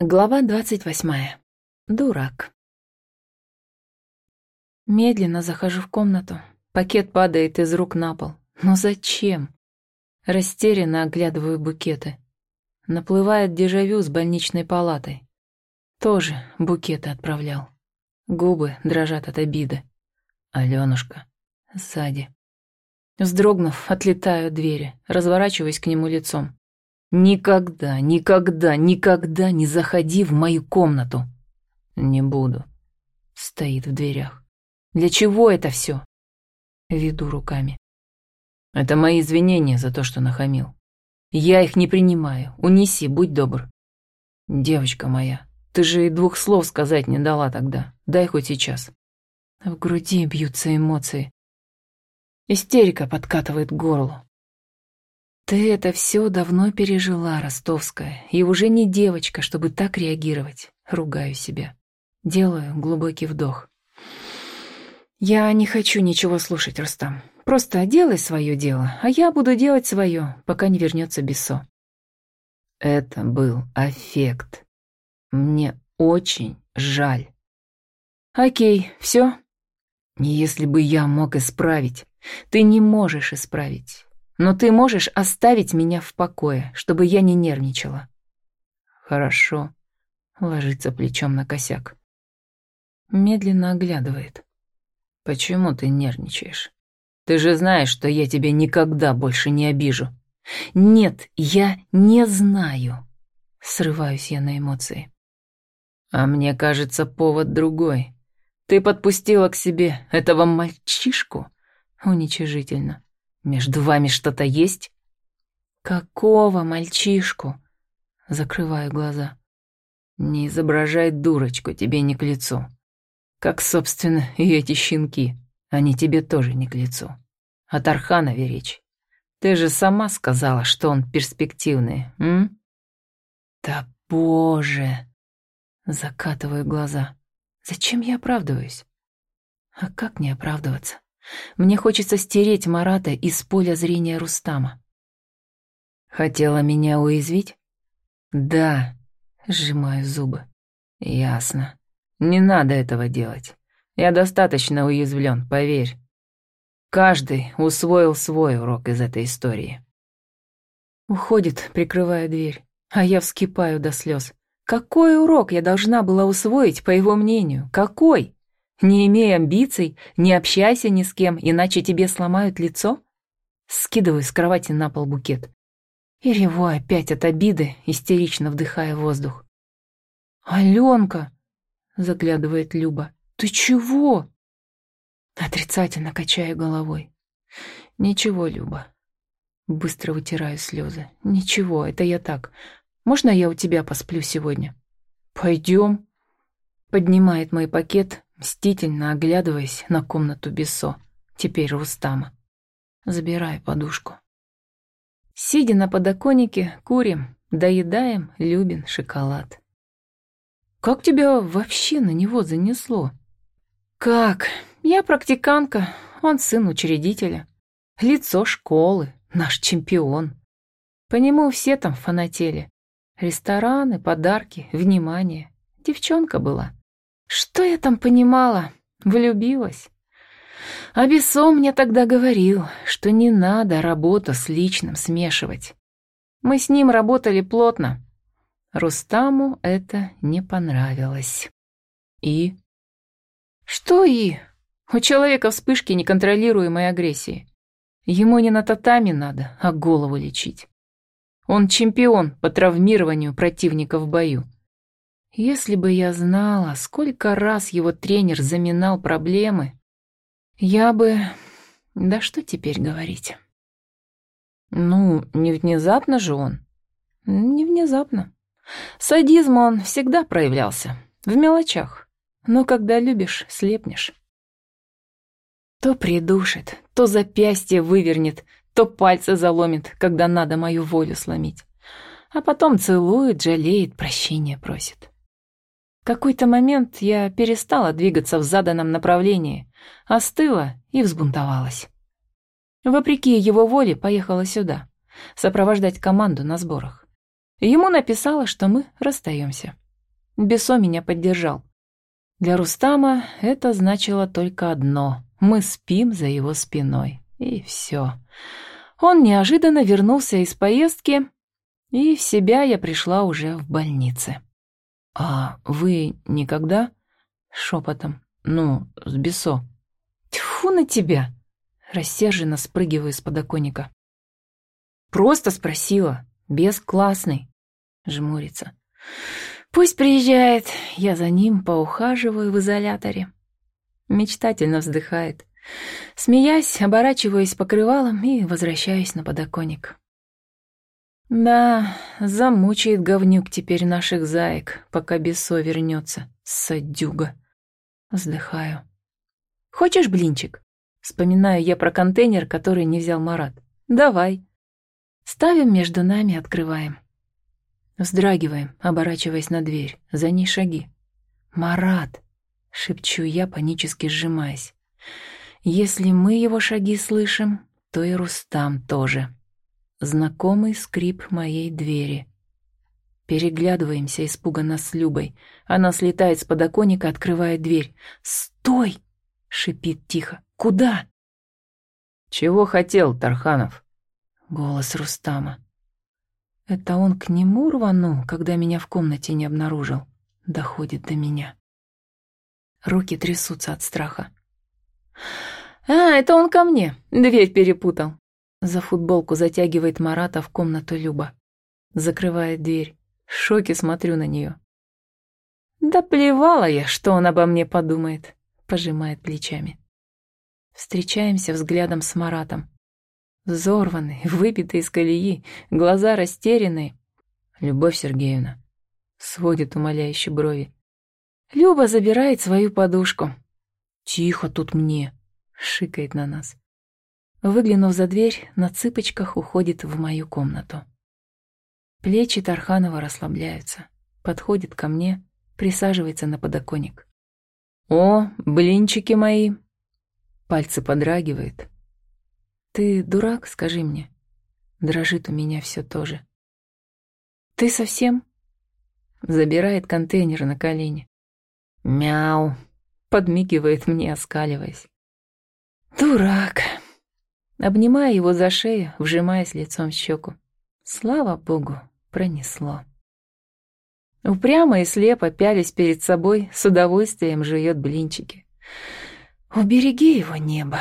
Глава двадцать восьмая. Дурак. Медленно захожу в комнату. Пакет падает из рук на пол. Но зачем? Растерянно оглядываю букеты. Наплывает дежавю с больничной палатой. Тоже букеты отправлял. Губы дрожат от обиды. Алёнушка. Сзади. Вздрогнув, отлетаю от двери, разворачиваюсь к нему лицом. Никогда, никогда, никогда не заходи в мою комнату. Не буду. Стоит в дверях. Для чего это все? Веду руками. Это мои извинения за то, что нахамил. Я их не принимаю. Унеси, будь добр. Девочка моя, ты же и двух слов сказать не дала тогда. Дай хоть сейчас. В груди бьются эмоции. Истерика подкатывает к горлу. Ты это все давно пережила, Ростовская, и уже не девочка, чтобы так реагировать. Ругаю себя. Делаю глубокий вдох. Я не хочу ничего слушать, Рустам. Просто делай свое дело, а я буду делать свое, пока не вернется Бесо. Это был аффект. Мне очень жаль. Окей, все. Если бы я мог исправить, ты не можешь исправить. Но ты можешь оставить меня в покое, чтобы я не нервничала. Хорошо. Ложится плечом на косяк. Медленно оглядывает. Почему ты нервничаешь? Ты же знаешь, что я тебя никогда больше не обижу. Нет, я не знаю. Срываюсь я на эмоции. А мне кажется, повод другой. Ты подпустила к себе этого мальчишку уничижительно. Между вами что-то есть? Какого мальчишку? Закрываю глаза. Не изображай дурочку, тебе не к лицу. Как, собственно, и эти щенки. Они тебе тоже не к лицу. О Тарханове речь. Ты же сама сказала, что он перспективный, м? Да боже! Закатываю глаза. Зачем я оправдываюсь? А как не оправдываться? Мне хочется стереть Марата из поля зрения Рустама. Хотела меня уязвить? Да, сжимаю зубы. Ясно. Не надо этого делать. Я достаточно уязвлен, поверь. Каждый усвоил свой урок из этой истории. Уходит, прикрывая дверь, а я вскипаю до слез. Какой урок я должна была усвоить, по его мнению? Какой? Не имей амбиций, не общайся ни с кем, иначе тебе сломают лицо? Скидываю с кровати на пол букет. И реву опять от обиды, истерично вдыхая воздух. «Аленка!» — заглядывает Люба. «Ты чего?» Отрицательно качаю головой. «Ничего, Люба». Быстро вытираю слезы. «Ничего, это я так. Можно я у тебя посплю сегодня?» «Пойдем». Поднимает мой пакет, мстительно оглядываясь на комнату Бесо, теперь Рустама. Забираю подушку. Сидя на подоконнике, курим, доедаем Любин шоколад. «Как тебя вообще на него занесло?» «Как? Я практиканка, он сын учредителя. Лицо школы, наш чемпион. По нему все там фанатели. Рестораны, подарки, внимание. Девчонка была. Что я там понимала? Влюбилась. А Бессо мне тогда говорил, что не надо работу с личным смешивать. Мы с ним работали плотно. Рустаму это не понравилось. И? Что и? У человека вспышки неконтролируемой агрессии. Ему не на татами надо, а голову лечить. Он чемпион по травмированию противника в бою. Если бы я знала, сколько раз его тренер заминал проблемы, я бы... Да что теперь говорить? Ну, не внезапно же он. Не внезапно. Садизм он всегда проявлялся. В мелочах. Но когда любишь, слепнешь. То придушит, то запястье вывернет, то пальцы заломит, когда надо мою волю сломить. А потом целует, жалеет, прощения просит какой-то момент я перестала двигаться в заданном направлении, остыла и взбунтовалась. Вопреки его воле поехала сюда, сопровождать команду на сборах. Ему написала, что мы расстаемся. Бесо меня поддержал. Для Рустама это значило только одно — мы спим за его спиной. И все. Он неожиданно вернулся из поездки, и в себя я пришла уже в больнице. «А вы никогда?» — шепотом. «Ну, с Бесо». «Тьфу на тебя!» — рассерженно спрыгиваю с подоконника. «Просто спросила. Бес классный». Жмурится. «Пусть приезжает. Я за ним поухаживаю в изоляторе». Мечтательно вздыхает. Смеясь, оборачиваюсь покрывалом и возвращаюсь на подоконник. Да, замучает говнюк теперь наших заек, пока Бесо вернется, садюга. Вздыхаю. Хочешь блинчик? Вспоминаю я про контейнер, который не взял Марат. Давай. Ставим между нами, открываем. Вздрагиваем, оборачиваясь на дверь. За ней шаги. «Марат!» — шепчу я, панически сжимаясь. Если мы его шаги слышим, то и Рустам тоже. Знакомый скрип моей двери. Переглядываемся испуганно с Любой. Она слетает с подоконника, открывает дверь. «Стой!» — шипит тихо. «Куда?» «Чего хотел, Тарханов?» Голос Рустама. Это он к нему рванул, когда меня в комнате не обнаружил. Доходит до меня. Руки трясутся от страха. «А, это он ко мне. Дверь перепутал». За футболку затягивает Марата в комнату Люба. Закрывает дверь. В шоке смотрю на нее. «Да плевала я, что он обо мне подумает», — пожимает плечами. Встречаемся взглядом с Маратом. Взорванный, выпитый из колеи, глаза растерянные. «Любовь Сергеевна», — сводит умоляющие брови. Люба забирает свою подушку. «Тихо тут мне», шикает на нас. Выглянув за дверь, на цыпочках уходит в мою комнату. Плечи Тарханова расслабляются. Подходит ко мне, присаживается на подоконник. «О, блинчики мои!» Пальцы подрагивает. «Ты дурак, скажи мне?» Дрожит у меня все тоже. «Ты совсем?» Забирает контейнер на колени. «Мяу!» Подмигивает мне, оскаливаясь. Дурак. Обнимая его за шею, вжимаясь лицом в щеку. Слава богу, пронесло. Упрямо и слепо пялись перед собой, с удовольствием жует блинчики. «Убереги его небо!»